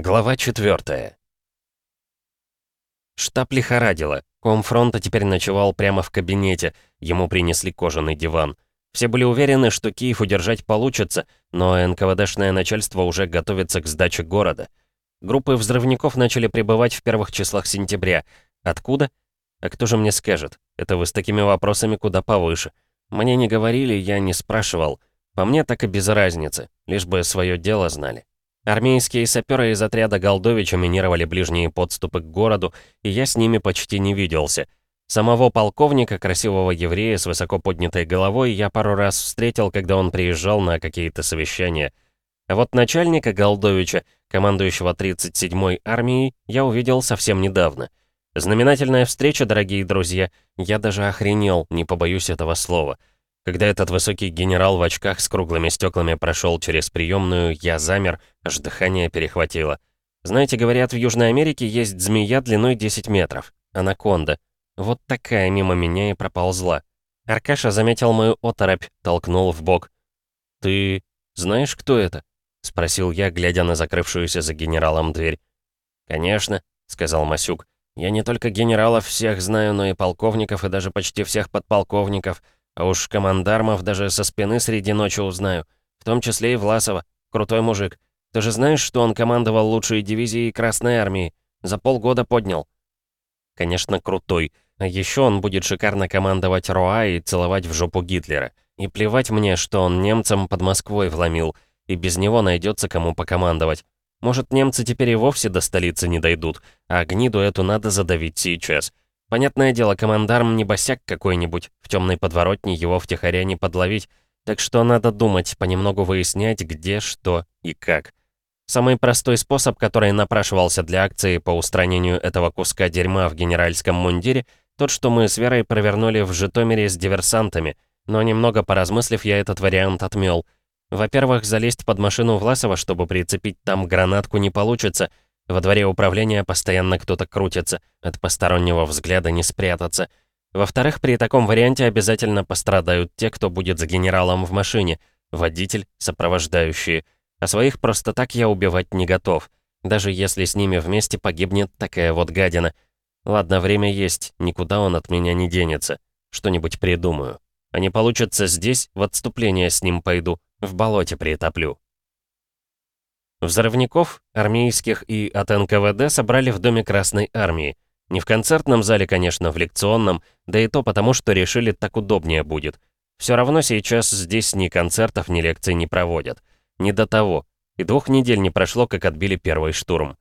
Глава 4 Штаб лихорадило. Комфронта теперь ночевал прямо в кабинете, ему принесли кожаный диван. Все были уверены, что Киев удержать получится, но НКВДшное начальство уже готовится к сдаче города. Группы взрывников начали прибывать в первых числах сентября. Откуда? А кто же мне скажет? Это вы с такими вопросами куда повыше. Мне не говорили, я не спрашивал. По мне так и без разницы, лишь бы свое дело знали. Армейские саперы из отряда Голдовича минировали ближние подступы к городу, и я с ними почти не виделся. Самого полковника, красивого еврея с высоко поднятой головой, я пару раз встретил, когда он приезжал на какие-то совещания. А вот начальника Голдовича, командующего 37-й армией, я увидел совсем недавно. Знаменательная встреча, дорогие друзья. Я даже охренел, не побоюсь этого слова. Когда этот высокий генерал в очках с круглыми стеклами прошел через приемную, я замер, аж дыхание перехватило. Знаете, говорят, в Южной Америке есть змея длиной 10 метров. Анаконда. Вот такая мимо меня и проползла. Аркаша заметил мою оторопь, толкнул в бок. «Ты знаешь, кто это?» — спросил я, глядя на закрывшуюся за генералом дверь. «Конечно», — сказал Масюк. «Я не только генералов всех знаю, но и полковников, и даже почти всех подполковников». А уж командармов даже со спины среди ночи узнаю. В том числе и Власова. Крутой мужик. Ты же знаешь, что он командовал лучшей дивизией Красной Армии? За полгода поднял. Конечно, крутой. А еще он будет шикарно командовать РОА и целовать в жопу Гитлера. И плевать мне, что он немцам под Москвой вломил. И без него найдется кому покомандовать. Может, немцы теперь и вовсе до столицы не дойдут, а гниду эту надо задавить сейчас. Понятное дело, командарм не босяк какой-нибудь, в темной подворотне его втихаря не подловить, так что надо думать, понемногу выяснять, где, что и как. Самый простой способ, который напрашивался для акции по устранению этого куска дерьма в генеральском мундире, тот, что мы с Верой провернули в Житомире с диверсантами, но немного поразмыслив, я этот вариант отмел. Во-первых, залезть под машину Власова, чтобы прицепить там гранатку, не получится — во дворе управления постоянно кто-то крутится, от постороннего взгляда не спрятаться. Во-вторых, при таком варианте обязательно пострадают те, кто будет за генералом в машине, водитель, сопровождающие. А своих просто так я убивать не готов, даже если с ними вместе погибнет такая вот гадина. Ладно, время есть, никуда он от меня не денется. Что-нибудь придумаю. А не получится здесь, в отступление с ним пойду, в болоте притоплю. Взрывников, армейских и от НКВД собрали в Доме Красной Армии. Не в концертном зале, конечно, в лекционном, да и то потому, что решили, так удобнее будет. Все равно сейчас здесь ни концертов, ни лекций не проводят. Не до того. И двух недель не прошло, как отбили первый штурм.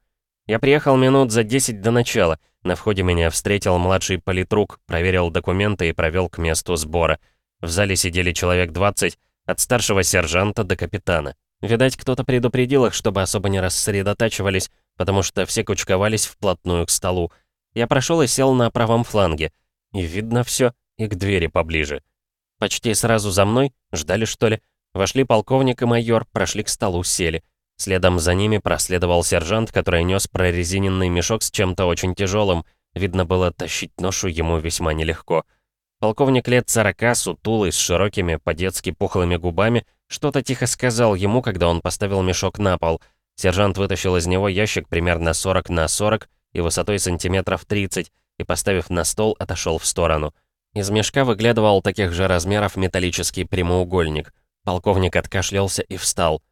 Я приехал минут за 10 до начала. На входе меня встретил младший политрук, проверил документы и провел к месту сбора. В зале сидели человек 20, от старшего сержанта до капитана. Видать, кто-то предупредил их, чтобы особо не рассредотачивались, потому что все кучковались вплотную к столу. Я прошел и сел на правом фланге. И видно все, и к двери поближе. Почти сразу за мной, ждали что ли, вошли полковник и майор, прошли к столу, сели. Следом за ними проследовал сержант, который нес прорезиненный мешок с чем-то очень тяжелым. Видно было, тащить ношу ему весьма нелегко. Полковник лет сорока, сутулый, с широкими, по-детски пухлыми губами, что-то тихо сказал ему, когда он поставил мешок на пол. Сержант вытащил из него ящик примерно 40 на 40 и высотой сантиметров 30, и, поставив на стол, отошел в сторону. Из мешка выглядывал таких же размеров металлический прямоугольник. Полковник откашлялся и встал.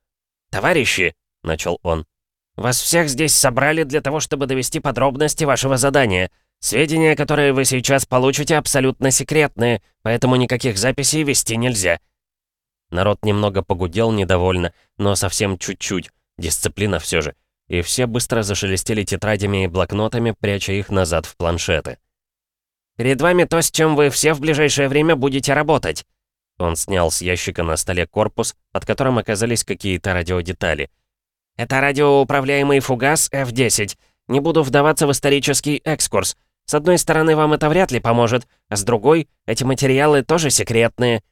«Товарищи!» — начал он. «Вас всех здесь собрали для того, чтобы довести подробности вашего задания. Сведения, которые вы сейчас получите, абсолютно секретные, поэтому никаких записей вести нельзя». Народ немного погудел недовольно, но совсем чуть-чуть, дисциплина все же. И все быстро зашелестели тетрадями и блокнотами, пряча их назад в планшеты. «Перед вами то, с чем вы все в ближайшее время будете работать». Он снял с ящика на столе корпус, под которым оказались какие-то радиодетали. «Это радиоуправляемый фугас F-10. Не буду вдаваться в исторический экскурс. С одной стороны, вам это вряд ли поможет, а с другой, эти материалы тоже секретные».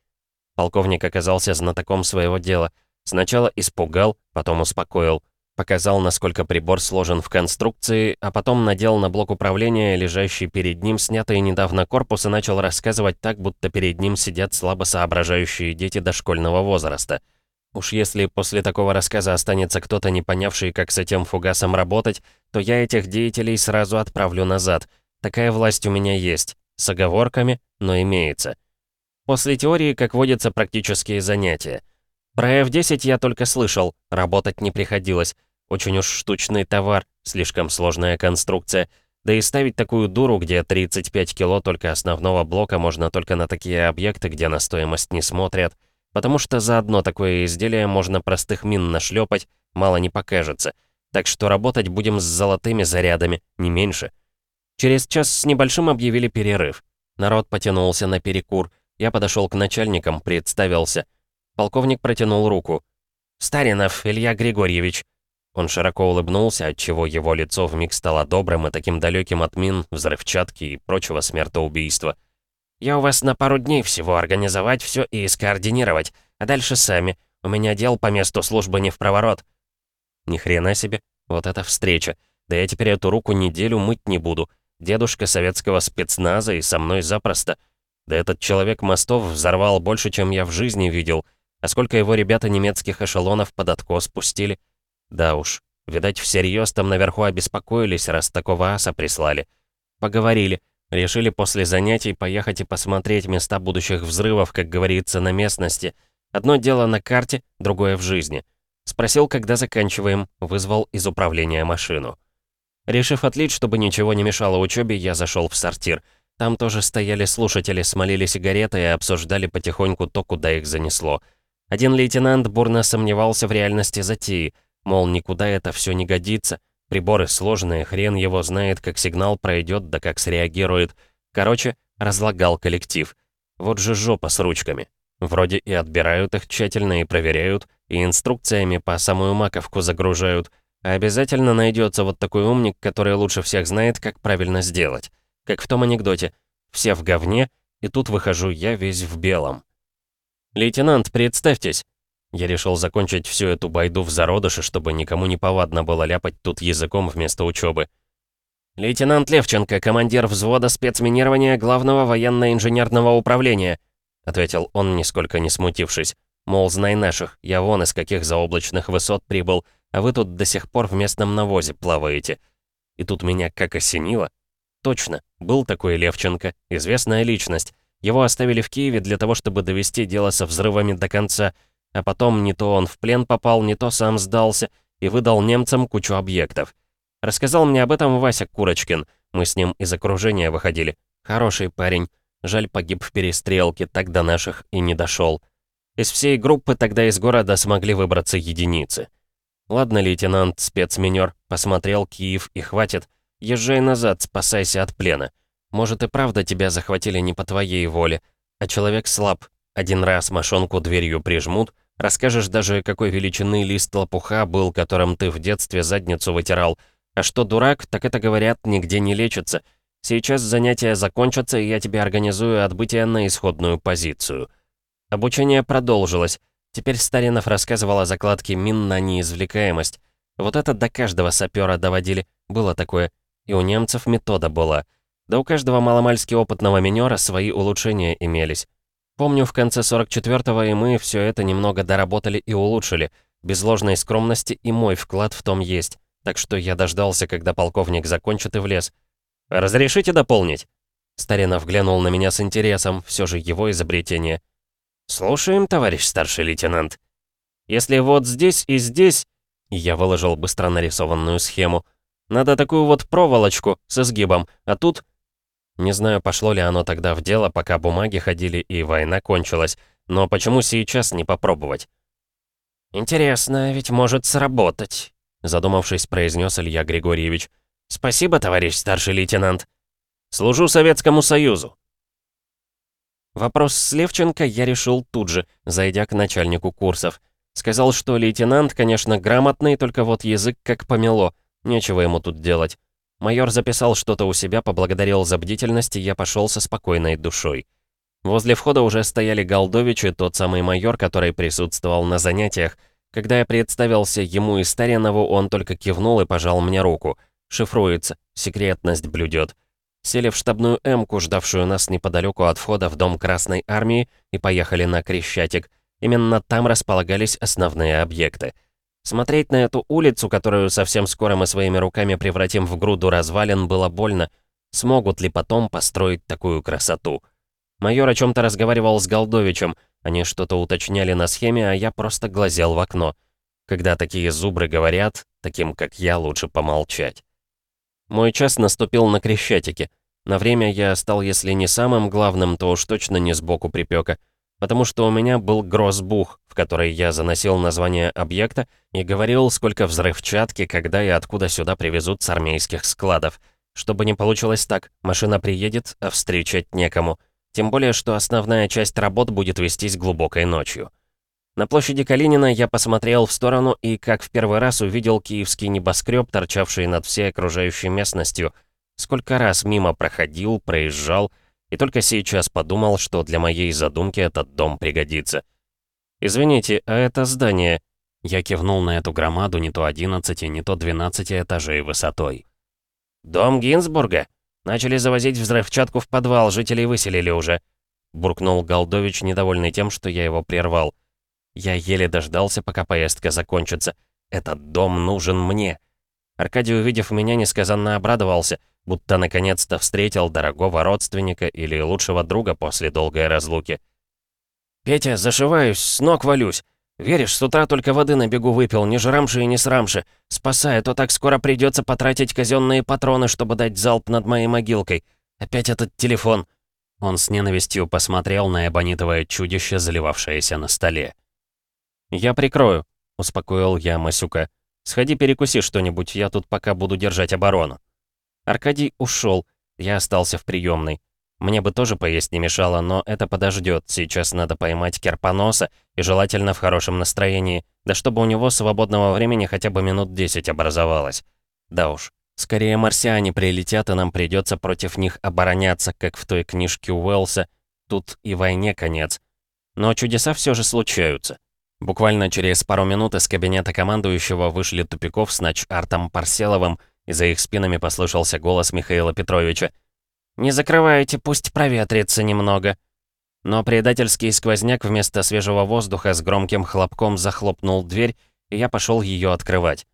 Полковник оказался знатоком своего дела. Сначала испугал, потом успокоил. Показал, насколько прибор сложен в конструкции, а потом надел на блок управления, лежащий перед ним, снятый недавно корпус, и начал рассказывать так, будто перед ним сидят слабо соображающие дети дошкольного возраста. Уж если после такого рассказа останется кто-то, не понявший, как с этим фугасом работать, то я этих деятелей сразу отправлю назад. Такая власть у меня есть. С оговорками, но имеется. После теории, как водятся практические занятия. Про F10 я только слышал, работать не приходилось. Очень уж штучный товар, слишком сложная конструкция. Да и ставить такую дуру, где 35 кило только основного блока, можно только на такие объекты, где на стоимость не смотрят. Потому что за одно такое изделие можно простых мин нашлепать, мало не покажется. Так что работать будем с золотыми зарядами, не меньше. Через час с небольшим объявили перерыв. Народ потянулся на перекур. Я подошел к начальникам, представился. Полковник протянул руку. «Старинов Илья Григорьевич». Он широко улыбнулся, отчего его лицо вмиг стало добрым и таким далеким от мин, взрывчатки и прочего смертоубийства. Я у вас на пару дней всего организовать все и скоординировать, а дальше сами. У меня дел по месту службы не в проворот». Ни хрена себе, вот эта встреча. Да я теперь эту руку неделю мыть не буду. Дедушка советского спецназа и со мной запросто. Да этот человек мостов взорвал больше, чем я в жизни видел. А сколько его ребята немецких эшелонов под откос пустили? Да уж, видать, всерьез там наверху обеспокоились, раз такого аса прислали. Поговорили. Решили после занятий поехать и посмотреть места будущих взрывов, как говорится, на местности. Одно дело на карте, другое в жизни. Спросил, когда заканчиваем, вызвал из управления машину. Решив отлить, чтобы ничего не мешало учебе, я зашел в сортир. Там тоже стояли слушатели, смолили сигареты и обсуждали потихоньку то, куда их занесло. Один лейтенант бурно сомневался в реальности затеи, мол, никуда это все не годится, Приборы сложные, хрен его знает, как сигнал пройдет, да как среагирует. Короче, разлагал коллектив. Вот же жопа с ручками. Вроде и отбирают их тщательно и проверяют, и инструкциями по самую маковку загружают. Обязательно найдется вот такой умник, который лучше всех знает, как правильно сделать. Как в том анекдоте. Все в говне, и тут выхожу я весь в белом. «Лейтенант, представьтесь!» Я решил закончить всю эту байду в зародыше, чтобы никому не повадно было ляпать тут языком вместо учебы. «Лейтенант Левченко, командир взвода спецминирования Главного военно-инженерного управления», ответил он, нисколько не смутившись. Мол, знай наших, я вон из каких заоблачных высот прибыл, а вы тут до сих пор в местном навозе плаваете. И тут меня как осенило. Точно, был такой Левченко, известная личность. Его оставили в Киеве для того, чтобы довести дело со взрывами до конца — а потом не то он в плен попал, не то сам сдался и выдал немцам кучу объектов. Рассказал мне об этом Вася Курочкин. Мы с ним из окружения выходили. Хороший парень. Жаль, погиб в перестрелке, так до наших и не дошел. Из всей группы тогда из города смогли выбраться единицы. Ладно, лейтенант, спецминер, посмотрел Киев и хватит. Езжай назад, спасайся от плена. Может и правда тебя захватили не по твоей воле, а человек слаб. Один раз мошонку дверью прижмут, Расскажешь даже, какой величины лист лопуха был, которым ты в детстве задницу вытирал. А что дурак, так это, говорят, нигде не лечится. Сейчас занятия закончатся, и я тебе организую отбытие на исходную позицию. Обучение продолжилось. Теперь Старинов рассказывал о закладке мин на неизвлекаемость. Вот это до каждого сапера доводили. Было такое. И у немцев метода была. Да у каждого маломальски опытного минера свои улучшения имелись. Помню, в конце 44-го и мы все это немного доработали и улучшили. Без ложной скромности и мой вклад в том есть. Так что я дождался, когда полковник закончит и влез. «Разрешите дополнить?» Старинов глянул на меня с интересом, все же его изобретение. «Слушаем, товарищ старший лейтенант. Если вот здесь и здесь...» Я выложил быстро нарисованную схему. «Надо такую вот проволочку с изгибом, а тут не знаю, пошло ли оно тогда в дело, пока бумаги ходили и война кончилась, но почему сейчас не попробовать? «Интересно, ведь может сработать», — задумавшись, произнес Илья Григорьевич. «Спасибо, товарищ старший лейтенант. Служу Советскому Союзу». Вопрос с Левченко я решил тут же, зайдя к начальнику курсов. Сказал, что лейтенант, конечно, грамотный, только вот язык как помело, нечего ему тут делать. Майор записал что-то у себя, поблагодарил за бдительность, и я пошел со спокойной душой. Возле входа уже стояли Голдович и тот самый майор, который присутствовал на занятиях. Когда я представился ему и Старинову, он только кивнул и пожал мне руку. Шифруется, секретность блюдет. Сели в штабную «Эмку», ждавшую нас неподалеку от входа в Дом Красной Армии, и поехали на Крещатик. Именно там располагались основные объекты. Смотреть на эту улицу, которую совсем скоро мы своими руками превратим в груду развалин, было больно. Смогут ли потом построить такую красоту? Майор о чем-то разговаривал с Голдовичем. Они что-то уточняли на схеме, а я просто глазел в окно. Когда такие зубры говорят, таким как я, лучше помолчать. Мой час наступил на Крещатике. На время я стал, если не самым главным, то уж точно не сбоку припека, потому что у меня был гроссбух, в который я заносил название объекта и говорил, сколько взрывчатки, когда и откуда сюда привезут с армейских складов. Чтобы не получилось так, машина приедет, а встречать некому. Тем более, что основная часть работ будет вестись глубокой ночью. На площади Калинина я посмотрел в сторону и, как в первый раз, увидел киевский небоскреб, торчавший над всей окружающей местностью. Сколько раз мимо проходил, проезжал, и только сейчас подумал, что для моей задумки этот дом пригодится. «Извините, а это здание...» Я кивнул на эту громаду не то 11, не то 12 этажей высотой. «Дом Гинзбурга? Начали завозить взрывчатку в подвал, жителей выселили уже», буркнул Голдович, недовольный тем, что я его прервал. Я еле дождался, пока поездка закончится. Этот дом нужен мне. Аркадий, увидев меня, несказанно обрадовался, будто наконец-то встретил дорогого родственника или лучшего друга после долгой разлуки. «Петя, зашиваюсь, с ног валюсь. Веришь, с утра только воды на бегу выпил, не жрамши и не срамши. Спасай, а то так скоро придется потратить казенные патроны, чтобы дать залп над моей могилкой. Опять этот телефон». Он с ненавистью посмотрел на эбонитовое чудище, заливавшееся на столе. «Я прикрою», — успокоил я Масюка. «Сходи перекуси что-нибудь, я тут пока буду держать оборону». Аркадий ушел, я остался в приемной. Мне бы тоже поесть не мешало, но это подождет. Сейчас надо поймать Керпоноса, и желательно в хорошем настроении, да чтобы у него свободного времени хотя бы минут 10 образовалось. Да уж, скорее марсиане прилетят, и нам придется против них обороняться, как в той книжке Уэллса. Тут и войне конец. Но чудеса все же случаются. Буквально через пару минут из кабинета командующего вышли Тупиков с нач-артом Парселовым, и за их спинами послышался голос Михаила Петровича. «Не закрывайте, пусть проветрится немного». Но предательский сквозняк вместо свежего воздуха с громким хлопком захлопнул дверь, и я пошел ее открывать.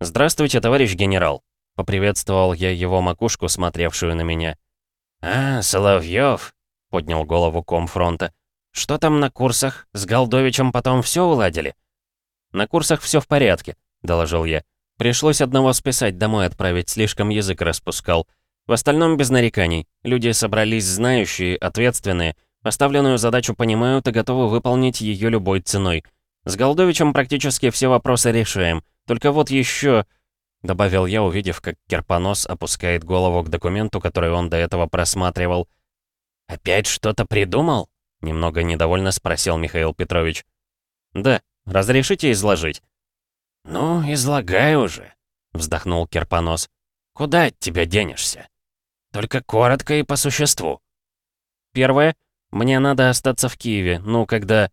«Здравствуйте, товарищ генерал», — поприветствовал я его макушку, смотревшую на меня. «А, Соловьев», — поднял голову комфронта. «Что там на курсах? С Голдовичем потом все уладили?» «На курсах все в порядке», — доложил я. «Пришлось одного списать, домой отправить, слишком язык распускал. В остальном без нареканий. Люди собрались знающие, ответственные, поставленную задачу понимают и готовы выполнить ее любой ценой. С Голдовичем практически все вопросы решаем. Только вот еще, добавил я, увидев, как Керпонос опускает голову к документу, который он до этого просматривал. «Опять что-то придумал?» Немного недовольно спросил Михаил Петрович. «Да, разрешите изложить?» «Ну, излагай уже», — вздохнул Керпонос. «Куда от тебя денешься? Только коротко и по существу». «Первое. Мне надо остаться в Киеве, ну, когда...»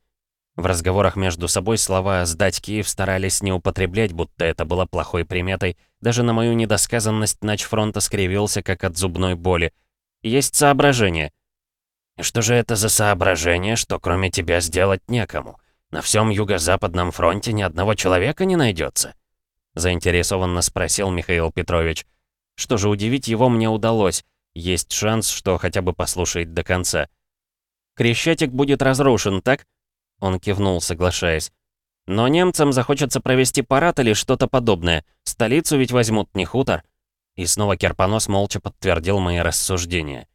В разговорах между собой слова «сдать Киев» старались не употреблять, будто это было плохой приметой. Даже на мою недосказанность начфронта скривился, как от зубной боли. Есть соображение. Что же это за соображение, что кроме тебя сделать некому? На всем юго-западном фронте ни одного человека не найдется? Заинтересованно спросил Михаил Петрович. Что же, удивить его мне удалось. Есть шанс, что хотя бы послушает до конца. Крещатик будет разрушен, так? Он кивнул, соглашаясь. Но немцам захочется провести парад или что-то подобное. Столицу ведь возьмут не хутор. И снова Керпонос молча подтвердил мои рассуждения.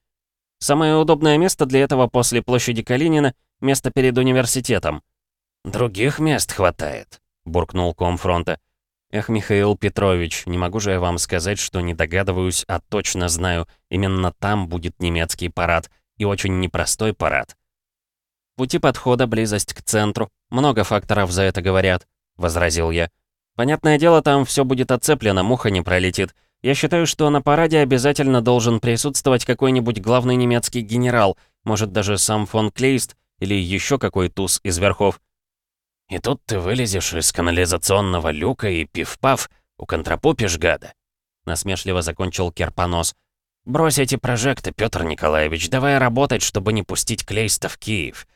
Самое удобное место для этого после площади Калинина — место перед университетом. «Других мест хватает», — буркнул комфронта. «Эх, Михаил Петрович, не могу же я вам сказать, что не догадываюсь, а точно знаю, именно там будет немецкий парад, и очень непростой парад». «Пути подхода, близость к центру, много факторов за это говорят», — возразил я. «Понятное дело, там все будет оцеплено, муха не пролетит. Я считаю, что на параде обязательно должен присутствовать какой-нибудь главный немецкий генерал, может даже сам фон Клейст или еще какой туз из верхов. И тут ты вылезешь из канализационного люка и пиф-паф, уконтропупишь гада. Насмешливо закончил Керпонос. «Брось эти прожекты, Петр Николаевич, давай работать, чтобы не пустить Клейста в Киев».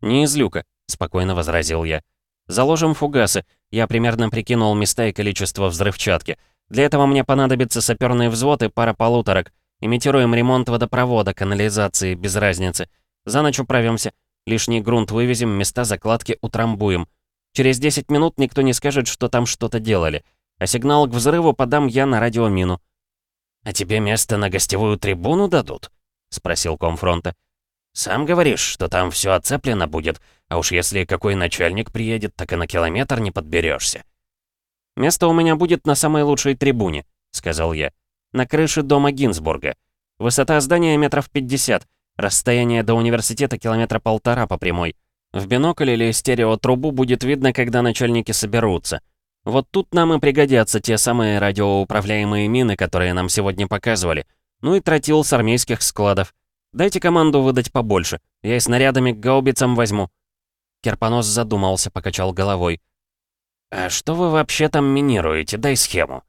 «Не из люка», — спокойно возразил я. «Заложим фугасы. Я примерно прикинул места и количество взрывчатки. Для этого мне понадобится саперный взвод и пара полуторок. Имитируем ремонт водопровода, канализации, без разницы. За ночь управимся. Лишний грунт вывезем, места закладки утрамбуем. Через 10 минут никто не скажет, что там что-то делали. А сигнал к взрыву подам я на радиомину». «А тебе место на гостевую трибуну дадут?» — спросил комфронта. «Сам говоришь, что там все оцеплено будет, а уж если какой начальник приедет, так и на километр не подберешься. «Место у меня будет на самой лучшей трибуне», — сказал я. «На крыше дома Гинзбурга. Высота здания метров 50, расстояние до университета километра полтора по прямой. В бинокль или стереотрубу будет видно, когда начальники соберутся. Вот тут нам и пригодятся те самые радиоуправляемые мины, которые нам сегодня показывали. Ну и тротил с армейских складов. Дайте команду выдать побольше. Я и снарядами к гаубицам возьму». Керпонос задумался, покачал головой. «А что вы вообще там минируете? Дай схему».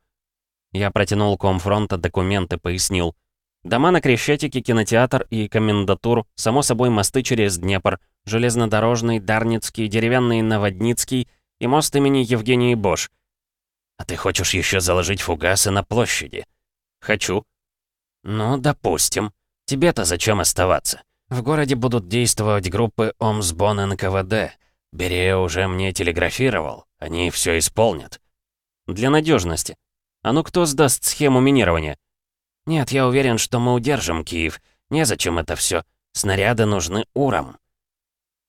Я протянул комфронта документы, пояснил. Дома на Крещатике, кинотеатр и комендатур, само собой мосты через Днепр, железнодорожный, Дарницкий, деревянный Новодницкий и мост имени Евгении Бош. «А ты хочешь еще заложить фугасы на площади?» «Хочу». «Ну, допустим. Тебе-то зачем оставаться? В городе будут действовать группы Омсбон НКВД. Берия уже мне телеграфировал. Они все исполнят». «Для надежности. А ну кто сдаст схему минирования?» «Нет, я уверен, что мы удержим Киев. Незачем это все. Снаряды нужны урам».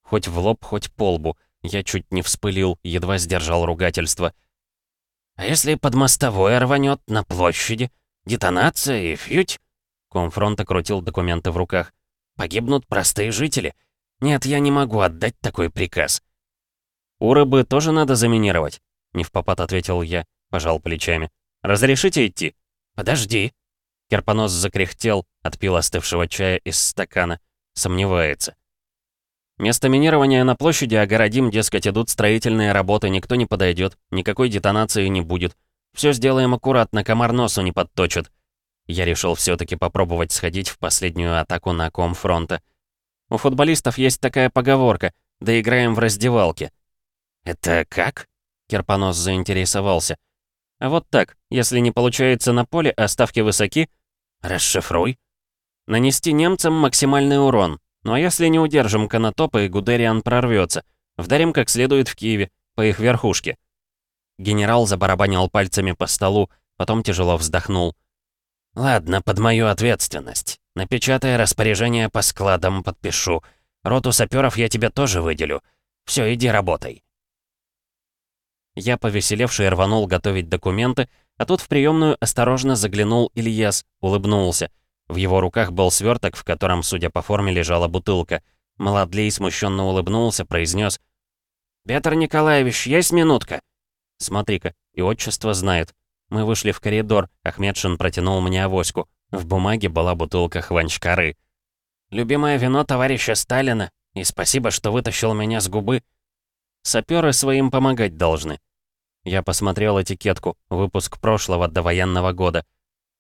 Хоть в лоб, хоть по лбу. Я чуть не вспылил, едва сдержал ругательство. «А если под мостовой рванет на площади? Детонация и фьють?» Комфронт окрутил документы в руках. «Погибнут простые жители. Нет, я не могу отдать такой приказ». «Уры бы тоже надо заминировать», — не в попад ответил я, пожал плечами. «Разрешите идти?» «Подожди», Керпонос закряхтел, отпил остывшего чая из стакана. Сомневается. Место минирования на площади огородим, дескать, идут строительные работы, никто не подойдет, никакой детонации не будет. Все сделаем аккуратно, комар носу не подточит. Я решил все таки попробовать сходить в последнюю атаку на ком фронта. У футболистов есть такая поговорка «доиграем в раздевалке». «Это как?» Керпонос заинтересовался. А вот так, если не получается на поле, а ставки высоки, расшифруй. Нанести немцам максимальный урон. Ну а если не удержим Конотопа и Гудериан прорвется, вдарим как следует в Киеве, по их верхушке. Генерал забарабанил пальцами по столу, потом тяжело вздохнул. «Ладно, под мою ответственность. Напечатай распоряжение по складам, подпишу. Роту саперов я тебе тоже выделю. Все, иди работай». Я, повеселевший, рванул готовить документы, а тут в приемную осторожно заглянул Ильяс, улыбнулся. В его руках был сверток, в котором, судя по форме, лежала бутылка. Молодлей смущенно улыбнулся, произнес: «Петр Николаевич, есть минутка?» «Смотри-ка, и отчество знает». Мы вышли в коридор, Ахмедшин протянул мне авоську. В бумаге была бутылка хванчкары. «Любимое вино товарища Сталина, и спасибо, что вытащил меня с губы». Саперы своим помогать должны. Я посмотрел этикетку, выпуск прошлого до военного года.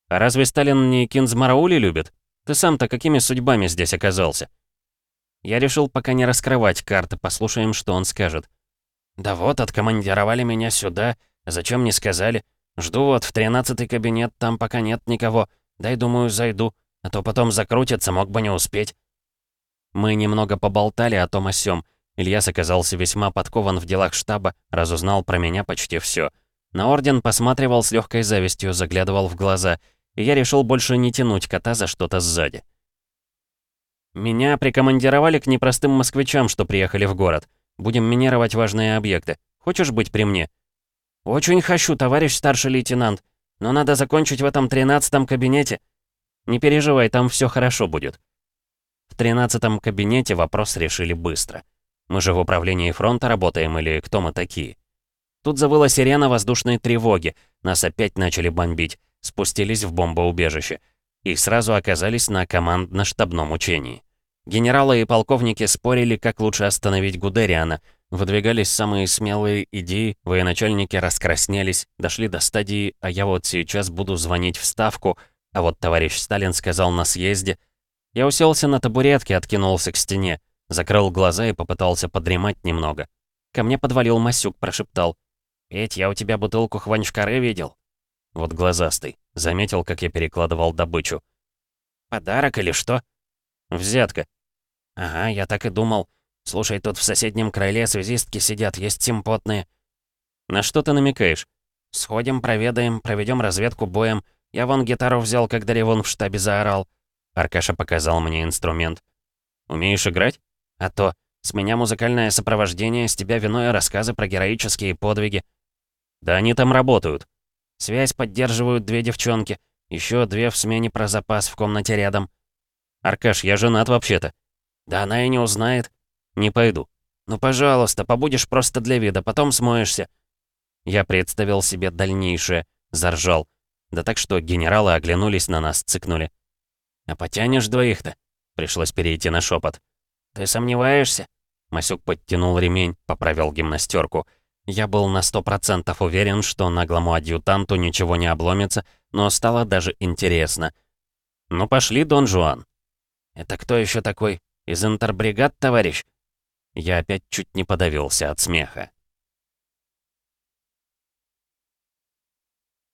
А разве Сталин не Кинзмараули любит? Ты сам-то какими судьбами здесь оказался? Я решил пока не раскрывать карты, послушаем, что он скажет. Да вот, откомандировали меня сюда, зачем не сказали? Жду вот в тринадцатый кабинет, там пока нет никого. Дай, думаю, зайду, а то потом закрутится, мог бы не успеть. Мы немного поболтали о том о сём, Ильяс оказался весьма подкован в делах штаба, разузнал про меня почти все. На орден посматривал с легкой завистью, заглядывал в глаза, и я решил больше не тянуть кота за что-то сзади. Меня прикомандировали к непростым москвичам, что приехали в город. Будем минировать важные объекты. Хочешь быть при мне? Очень хочу, товарищ старший лейтенант. Но надо закончить в этом тринадцатом кабинете. Не переживай, там все хорошо будет. В тринадцатом кабинете вопрос решили быстро. Мы же в управлении фронта работаем или кто мы такие? Тут завыла сирена воздушной тревоги. Нас опять начали бомбить. Спустились в бомбоубежище. И сразу оказались на командно-штабном учении. Генералы и полковники спорили, как лучше остановить Гудериана. Выдвигались самые смелые идеи, военачальники раскраснелись, дошли до стадии «а я вот сейчас буду звонить в Ставку», а вот товарищ Сталин сказал на съезде. Я уселся на табуретке, откинулся к стене. Закрыл глаза и попытался подремать немного. Ко мне подвалил Масюк, прошептал. «Петь, я у тебя бутылку хванчкары видел». Вот глазастый. Заметил, как я перекладывал добычу. «Подарок или что?» «Взятка». «Ага, я так и думал. Слушай, тут в соседнем крыле связистки сидят, есть симпотные». «На что ты намекаешь?» «Сходим, проведаем, проведем разведку боем. Я вон гитару взял, когда Ревон в штабе заорал». Аркаша показал мне инструмент. «Умеешь играть?» «А то. С меня музыкальное сопровождение, с тебя вино и рассказы про героические подвиги». «Да они там работают». «Связь поддерживают две девчонки. Еще две в смене про запас в комнате рядом». «Аркаш, я женат вообще-то». «Да она и не узнает». «Не пойду». «Ну, пожалуйста, побудешь просто для вида, потом смоешься». Я представил себе дальнейшее, заржал. Да так что генералы оглянулись на нас, цыкнули. «А потянешь двоих-то?» Пришлось перейти на шепот. «Ты сомневаешься?» Масюк подтянул ремень, поправил гимнастерку. Я был на сто процентов уверен, что наглому адъютанту ничего не обломится, но стало даже интересно. «Ну пошли, Дон Жуан». «Это кто еще такой? Из интербригад, товарищ?» Я опять чуть не подавился от смеха.